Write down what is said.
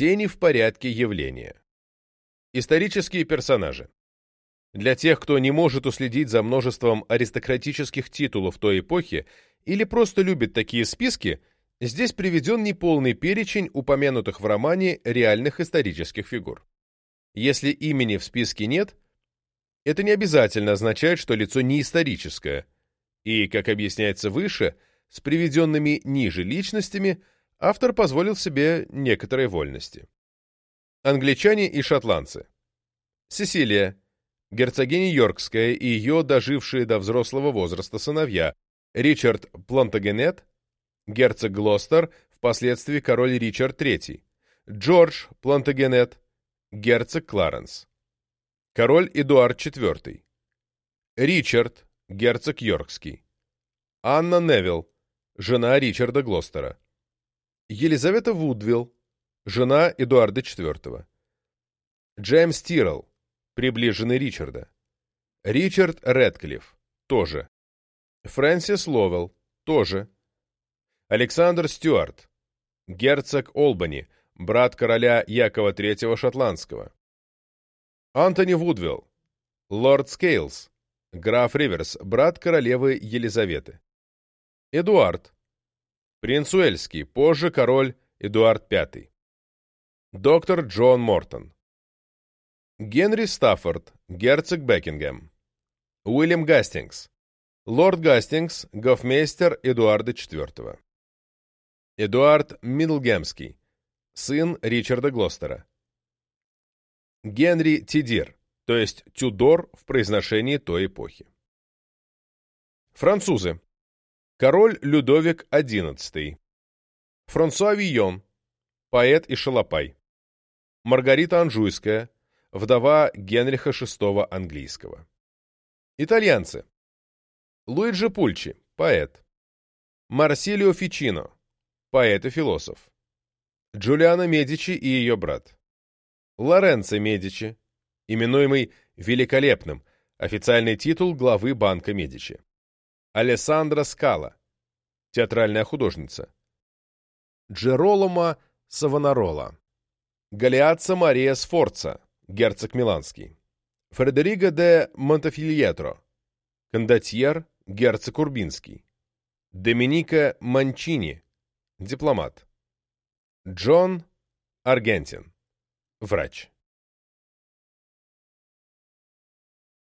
Тени в порядке явления. Исторические персонажи. Для тех, кто не может уследить за множеством аристократических титулов той эпохи или просто любит такие списки, здесь приведен неполный перечень упомянутых в романе реальных исторических фигур. Если имени в списке нет, это не обязательно означает, что лицо не историческое, и, как объясняется выше, с приведенными ниже личностями автор позволил себе некоторые вольности. Англичане и шотландцы. Сесилия, герцогиня Йоркская и ее дожившие до взрослого возраста сыновья, Ричард Плантагенет, герцог Глостер, впоследствии король Ричард III, Джордж Плантагенет, герцог Кларенс, король Эдуард IV, Ричард, герцог Йоркский, Анна Невилл, жена Ричарда Глостера, Елизавета Вудвилл, жена Эдуарда IV, Джеймс Тиррелл, приближенный Ричарда. Ричард Рэдклифф, тоже. Фрэнсис Ловелл, тоже. Александр Стюарт, герцог Олбани, брат короля Якова III Шотландского. Антони Вудвилл, лорд Скейлс, граф Риверс, брат королевы Елизаветы. Эдуард, принц Уэльский, позже король Эдуард V. Доктор Джон Мортон. Генри Стаффорд, герцог Бекингем. Уильям Гастингс. Лорд Гастингс, гофмейстер Эдуарда IV. Эдуард Миддлгемский, сын Ричарда Глостера. Генри Тидир, то есть Тюдор в произношении той эпохи. Французы. Король Людовик XI. Франсуа Вийон, поэт и шалопай. Маргарита Анжуйская, вдова Генриха VI английского. Итальянцы. Луиджи Пульчи, поэт. Марсилио Фичино, поэт и философ. Джулиана Медичи и ее брат. Лоренцо Медичи, именуемый Великолепным, официальный титул главы Банка Медичи. Алессандра Скала, театральная художница. Джероломо Савонарола. Галиатца Мария Сфорца, герцог Миланский. Фредериго де Монтефильетро, кондотьер, герцог Урбинский. Доминика Манчини, дипломат. Джон Аргентин, врач.